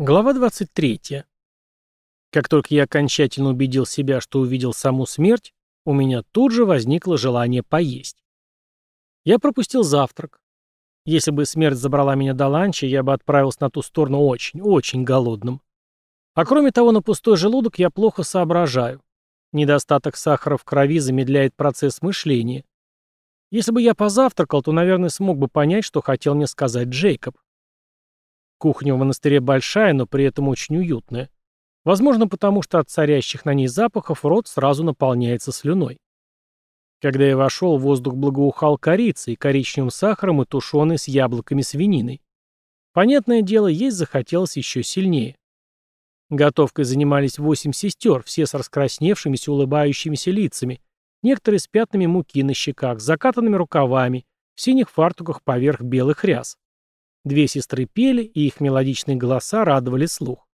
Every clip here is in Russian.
Глава 23. Как только я окончательно убедил себя, что увидел саму смерть, у меня тут же возникло желание поесть. Я пропустил завтрак. Если бы смерть забрала меня до ланча, я бы отправился на ту сторону очень, очень голодным. А кроме того, на пустой желудок я плохо соображаю. Недостаток сахара в крови замедляет процесс мышления. Если бы я позавтракал, то, наверное, смог бы понять, что хотел мне сказать Джейкоб. Кухня в монастыре большая, но при этом очень уютная. Возможно, потому что от царящих на ней запахов рот сразу наполняется слюной. Когда я вошел, воздух благоухал корицей, коричневым сахаром и тушеной с яблоками свининой. Понятное дело, есть захотелось еще сильнее. Готовкой занимались восемь сестер, все с раскрасневшимися улыбающимися лицами, некоторые с пятнами муки на щеках, закатанными рукавами, в синих фартуках поверх белых ряс. Две сестры пели, и их мелодичные голоса радовали слух.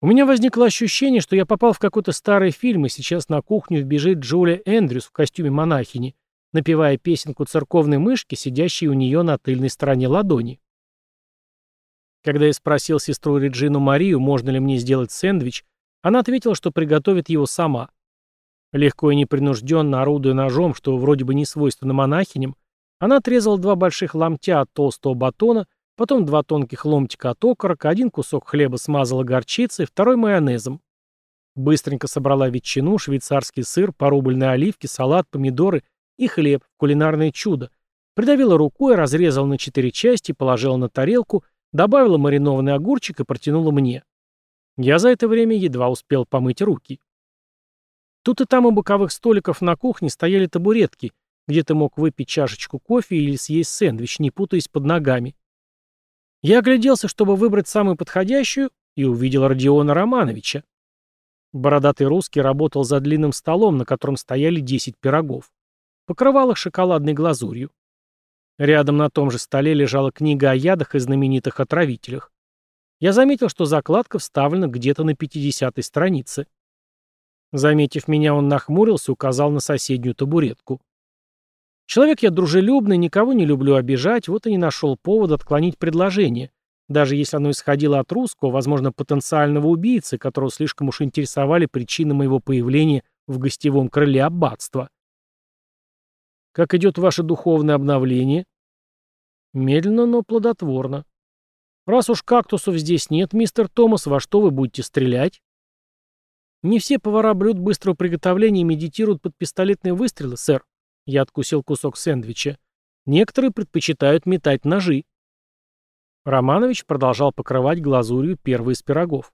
У меня возникло ощущение, что я попал в какой-то старый фильм, и сейчас на кухню вбежит Джулия Эндрюс в костюме монахини, напевая песенку церковной мышки, сидящей у нее на тыльной стороне ладони. Когда я спросил сестру Реджину Марию, можно ли мне сделать сэндвич, она ответила, что приготовит его сама. Легко и непринужденно орудуя ножом, что вроде бы не свойственно монахиням, она отрезала два больших ломтя от толстого батона, потом два тонких ломтика от окорока, один кусок хлеба смазала горчицей, второй майонезом. Быстренько собрала ветчину, швейцарский сыр, порубленные оливки, салат, помидоры и хлеб, кулинарное чудо. Придавила рукой, разрезала на четыре части, положила на тарелку, добавила маринованный огурчик и протянула мне. Я за это время едва успел помыть руки. Тут и там у боковых столиков на кухне стояли табуретки — где ты мог выпить чашечку кофе или съесть сэндвич, не путаясь под ногами. Я огляделся, чтобы выбрать самую подходящую, и увидел Родиона Романовича. Бородатый русский работал за длинным столом, на котором стояли 10 пирогов. Покрывал их шоколадной глазурью. Рядом на том же столе лежала книга о ядах и знаменитых отравителях. Я заметил, что закладка вставлена где-то на 50-й странице. Заметив меня, он нахмурился указал на соседнюю табуретку. Человек я дружелюбный, никого не люблю обижать, вот и не нашел повода отклонить предложение, даже если оно исходило от русского, возможно, потенциального убийцы, которого слишком уж интересовали причины моего появления в гостевом крыле аббатства. Как идет ваше духовное обновление? Медленно, но плодотворно. Раз уж кактусов здесь нет, мистер Томас, во что вы будете стрелять? Не все повара блюд быстрого приготовления медитируют под пистолетные выстрелы, сэр. Я откусил кусок сэндвича. Некоторые предпочитают метать ножи. Романович продолжал покрывать глазурью первый из пирогов.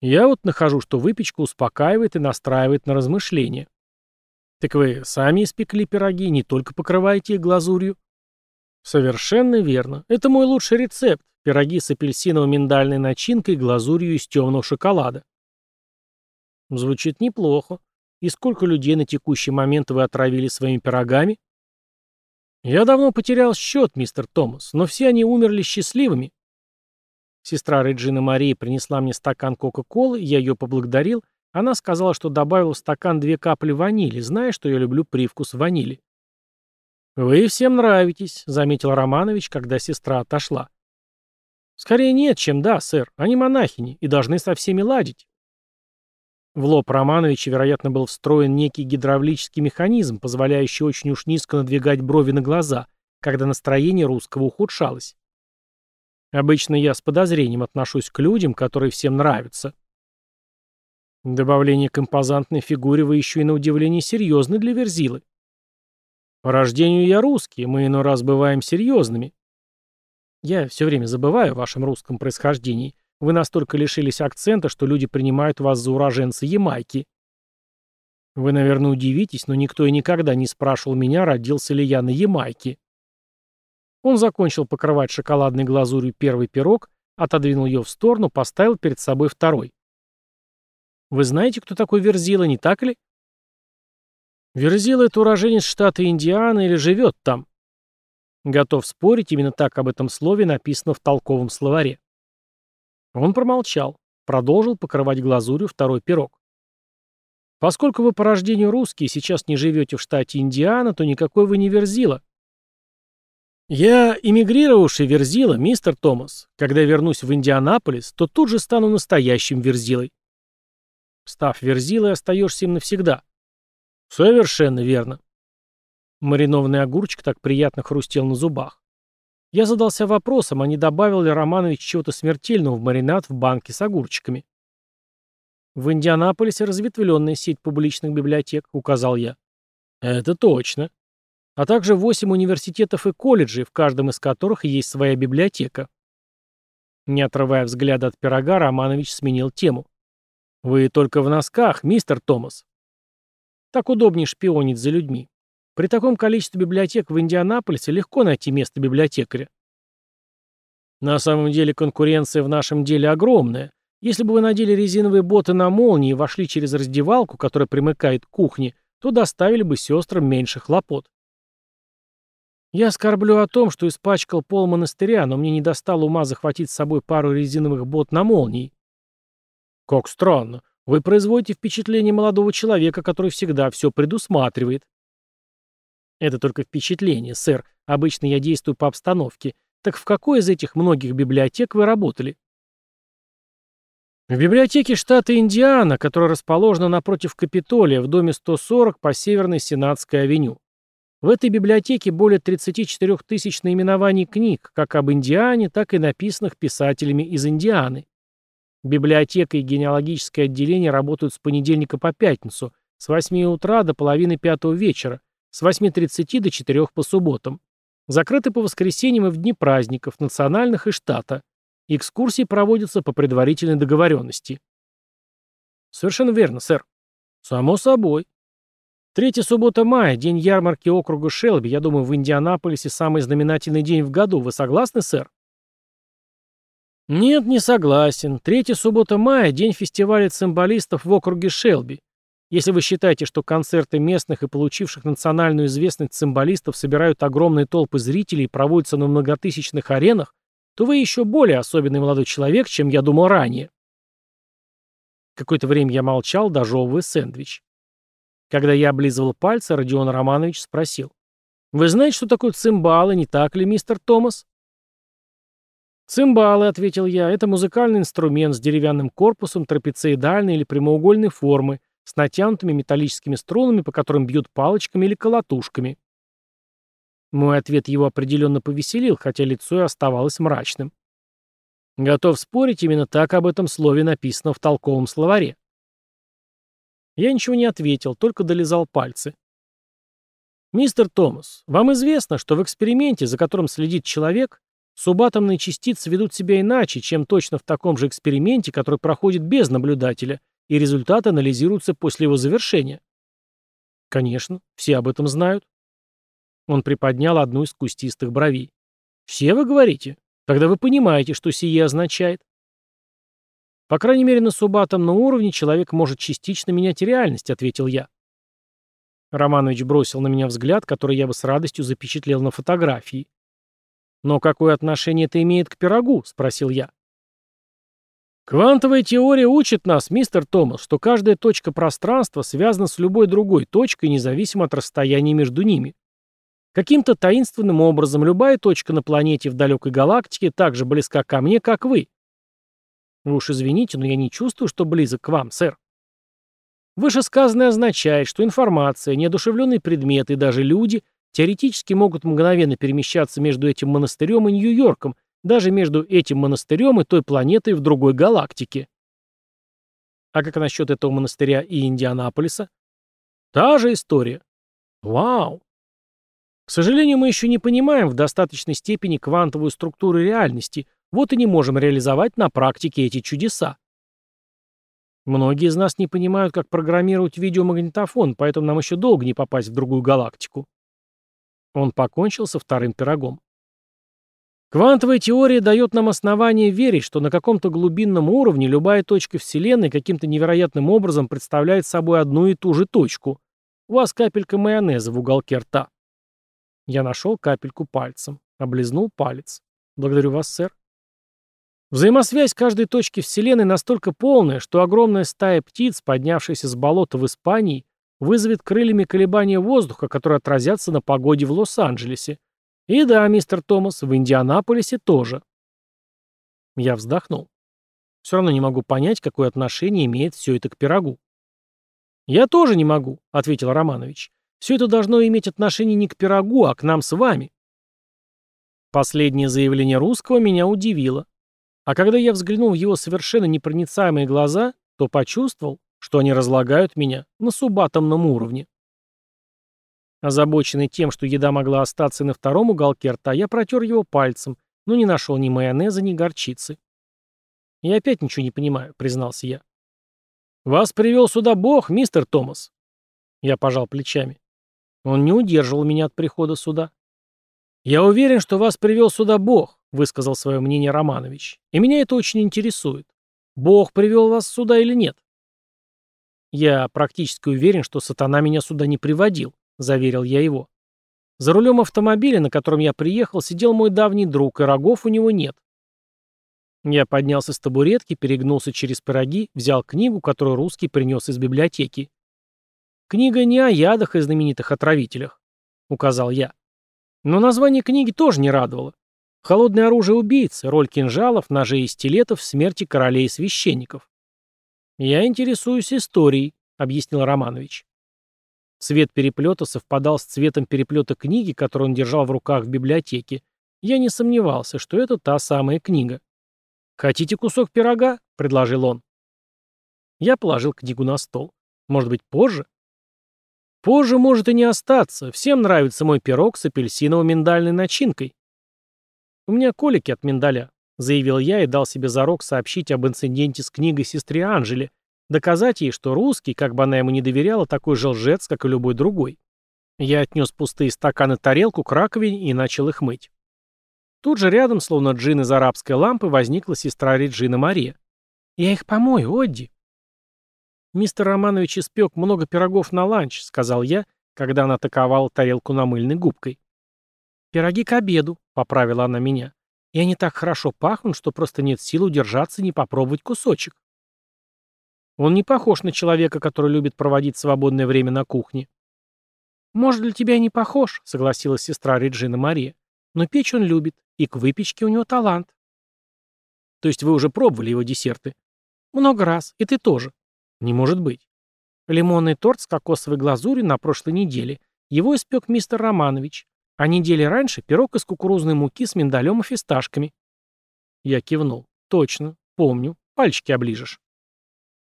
Я вот нахожу, что выпечка успокаивает и настраивает на размышления. Так вы сами испекли пироги, не только покрываете их глазурью? Совершенно верно. Это мой лучший рецепт. Пироги с апельсиново-миндальной начинкой и глазурью из темного шоколада. Звучит неплохо. И сколько людей на текущий момент вы отравили своими пирогами? Я давно потерял счет, мистер Томас, но все они умерли счастливыми. Сестра Реджина Марии принесла мне стакан Кока-Колы, я ее поблагодарил. Она сказала, что добавил в стакан две капли ванили, зная, что я люблю привкус ванили. «Вы всем нравитесь», — заметил Романович, когда сестра отошла. «Скорее нет, чем да, сэр. Они монахини и должны со всеми ладить». В лоб Романовича, вероятно, был встроен некий гидравлический механизм, позволяющий очень уж низко надвигать брови на глаза, когда настроение русского ухудшалось. Обычно я с подозрением отношусь к людям, которые всем нравятся. Добавление к импозантной фигуре вы еще и на удивление серьезны для Верзилы. По рождению я русский, мы иной раз бываем серьезными. Я все время забываю о вашем русском происхождении. Вы настолько лишились акцента, что люди принимают вас за уроженца Ямайки. Вы, наверное, удивитесь, но никто и никогда не спрашивал меня, родился ли я на Ямайке. Он закончил покрывать шоколадной глазурью первый пирог, отодвинул ее в сторону, поставил перед собой второй. Вы знаете, кто такой Верзила, не так ли? Верзила — это уроженец штата Индиана или живет там? Готов спорить, именно так об этом слове написано в толковом словаре. Он промолчал, продолжил покрывать глазурью второй пирог. Поскольку вы по рождению русские сейчас не живете в штате Индиана, то никакой вы не верзила. «Я эмигрировавший Верзила, мистер Томас. Когда вернусь в Индианаполис, то тут же стану настоящим Верзилой». Став Верзилой, остаешься им навсегда. «Совершенно верно». Маринованный огурчик так приятно хрустел на зубах. Я задался вопросом, а не добавил ли Романович чего-то смертельного в маринад в банке с огурчиками. «В Индианаполисе разветвленная сеть публичных библиотек», — указал я. «Это точно а также восемь университетов и колледжей, в каждом из которых есть своя библиотека. Не отрывая взгляда от пирога, Романович сменил тему. «Вы только в носках, мистер Томас». Так удобнее шпионить за людьми. При таком количестве библиотек в Индианаполисе легко найти место библиотекаря. На самом деле конкуренция в нашем деле огромная. Если бы вы надели резиновые боты на молнии и вошли через раздевалку, которая примыкает к кухне, то доставили бы сестрам меньше хлопот. Я скорблю о том, что испачкал пол монастыря, но мне не достало ума захватить с собой пару резиновых бот на молнии. Как странно. Вы производите впечатление молодого человека, который всегда все предусматривает. Это только впечатление, сэр. Обычно я действую по обстановке. Так в какой из этих многих библиотек вы работали? В библиотеке штата Индиана, которая расположена напротив Капитолия в доме 140 по Северной Сенатской авеню. В этой библиотеке более 34 тысяч наименований книг, как об Индиане, так и написанных писателями из Индианы. Библиотека и генеалогическое отделение работают с понедельника по пятницу, с 8 утра до половины пятого вечера, с 8.30 до 4 по субботам. Закрыты по воскресеньям и в дни праздников, национальных и штата. Экскурсии проводятся по предварительной договоренности. Совершенно верно, сэр. Само собой. Третья суббота мая, день ярмарки округа Шелби. Я думаю, в Индианаполисе самый знаменательный день в году. Вы согласны, сэр? Нет, не согласен. Третья суббота мая, день фестиваля цимбалистов в округе Шелби. Если вы считаете, что концерты местных и получивших национальную известность цимбалистов собирают огромные толпы зрителей и проводятся на многотысячных аренах, то вы еще более особенный молодой человек, чем я думал ранее. Какое-то время я молчал, дожевывая сэндвич. Когда я облизывал пальцы, Родион Романович спросил. «Вы знаете, что такое цимбалы, не так ли, мистер Томас?» «Цимбалы», — ответил я, — «это музыкальный инструмент с деревянным корпусом трапециидальной или прямоугольной формы, с натянутыми металлическими струнами, по которым бьют палочками или колотушками». Мой ответ его определенно повеселил, хотя лицо и оставалось мрачным. Готов спорить, именно так об этом слове написано в толковом словаре. Я ничего не ответил, только долизал пальцы. «Мистер Томас, вам известно, что в эксперименте, за которым следит человек, субатомные частицы ведут себя иначе, чем точно в таком же эксперименте, который проходит без наблюдателя, и результаты анализируются после его завершения?» «Конечно, все об этом знают». Он приподнял одну из кустистых бровей. «Все вы говорите? Тогда вы понимаете, что сие означает». По крайней мере, на субатомном уровне человек может частично менять реальность, ответил я. Романович бросил на меня взгляд, который я бы с радостью запечатлел на фотографии. «Но какое отношение это имеет к пирогу?» — спросил я. Квантовая теория учит нас, мистер Томас, что каждая точка пространства связана с любой другой точкой, независимо от расстояния между ними. Каким-то таинственным образом любая точка на планете в далекой галактике так же близка ко мне, как вы. Вы уж извините, но я не чувствую, что близок к вам, сэр. Вышесказанное означает, что информация, неодушевленные предметы и даже люди теоретически могут мгновенно перемещаться между этим монастырем и Нью-Йорком, даже между этим монастырем и той планетой в другой галактике. А как насчет этого монастыря и Индианаполиса? Та же история. Вау! К сожалению, мы еще не понимаем в достаточной степени квантовую структуру реальности, вот и не можем реализовать на практике эти чудеса. Многие из нас не понимают, как программировать видеомагнитофон, поэтому нам еще долго не попасть в другую галактику. Он покончил со вторым пирогом. Квантовая теория дает нам основание верить, что на каком-то глубинном уровне любая точка Вселенной каким-то невероятным образом представляет собой одну и ту же точку. У вас капелька майонеза в уголке рта. Я нашел капельку пальцем. Облизнул палец. Благодарю вас, сэр. Взаимосвязь каждой точки Вселенной настолько полная, что огромная стая птиц, поднявшаяся с болота в Испании, вызовет крыльями колебания воздуха, которые отразятся на погоде в Лос-Анджелесе. И да, мистер Томас, в Индианаполисе тоже. Я вздохнул. Все равно не могу понять, какое отношение имеет все это к пирогу. «Я тоже не могу», — ответил Романович. «Все это должно иметь отношение не к пирогу, а к нам с вами». Последнее заявление русского меня удивило. А когда я взглянул в его совершенно непроницаемые глаза, то почувствовал, что они разлагают меня на субатомном уровне. Озабоченный тем, что еда могла остаться на втором уголке рта, я протер его пальцем, но не нашел ни майонеза, ни горчицы. «Я опять ничего не понимаю», — признался я. «Вас привел сюда Бог, мистер Томас». Я пожал плечами. Он не удерживал меня от прихода сюда. «Я уверен, что вас привел сюда Бог», — высказал свое мнение Романович. «И меня это очень интересует. Бог привел вас сюда или нет?» «Я практически уверен, что сатана меня сюда не приводил», — заверил я его. «За рулем автомобиля, на котором я приехал, сидел мой давний друг, и рогов у него нет. Я поднялся с табуретки, перегнулся через пироги, взял книгу, которую русский принес из библиотеки. «Книга не о ядах и знаменитых отравителях», — указал я. Но название книги тоже не радовало. «Холодное оружие убийцы. Роль кинжалов, ножей и стилетов в смерти королей и священников». «Я интересуюсь историей», — объяснил Романович. Цвет переплета совпадал с цветом переплета книги, которую он держал в руках в библиотеке. Я не сомневался, что это та самая книга. «Хотите кусок пирога?» — предложил он. Я положил книгу на стол. Может быть, позже? Позже может и не остаться. Всем нравится мой пирог с апельсиново-миндальной начинкой. У меня колики от миндаля, заявил я и дал себе зарок сообщить об инциденте с книгой сестре Анжеле, доказать ей, что русский, как бы она ему не доверяла, такой же лжец, как и любой другой. Я отнес пустые стаканы тарелку к раковине и начал их мыть. Тут же рядом, словно джин из арабской лампы, возникла сестра Реджина Мария. «Я их помою, Одди». «Мистер Романович испек много пирогов на ланч», — сказал я, когда она атаковала тарелку намыльной губкой. «Пироги к обеду», — поправила она меня. «И они так хорошо пахнут, что просто нет сил удержаться и не попробовать кусочек». Он не похож на человека, который любит проводить свободное время на кухне. «Может, для тебя не похож», — согласилась сестра Реджина Мария. «Но печь он любит. И к выпечке у него талант. То есть вы уже пробовали его десерты? Много раз. И ты тоже. Не может быть. Лимонный торт с кокосовой глазурью на прошлой неделе. Его испек мистер Романович. А недели раньше пирог из кукурузной муки с миндалем и фисташками. Я кивнул. Точно. Помню. Пальчики оближешь.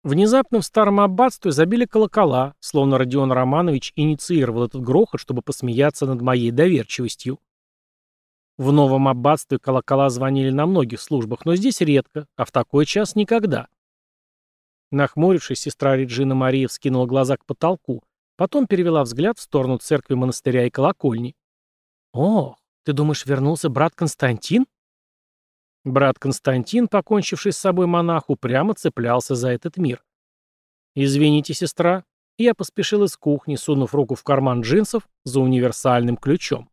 Внезапно в старом аббатстве забили колокола, словно Родион Романович инициировал этот грохот, чтобы посмеяться над моей доверчивостью. В новом аббатстве колокола звонили на многих службах, но здесь редко, а в такой час никогда. Нахмурившись, сестра Реджина Мария вскинула глаза к потолку, потом перевела взгляд в сторону церкви монастыря и колокольни. «О, ты думаешь, вернулся брат Константин?» Брат Константин, покончивший с собой монах, упрямо цеплялся за этот мир. «Извините, сестра». Я поспешил из кухни, сунув руку в карман джинсов за универсальным ключом.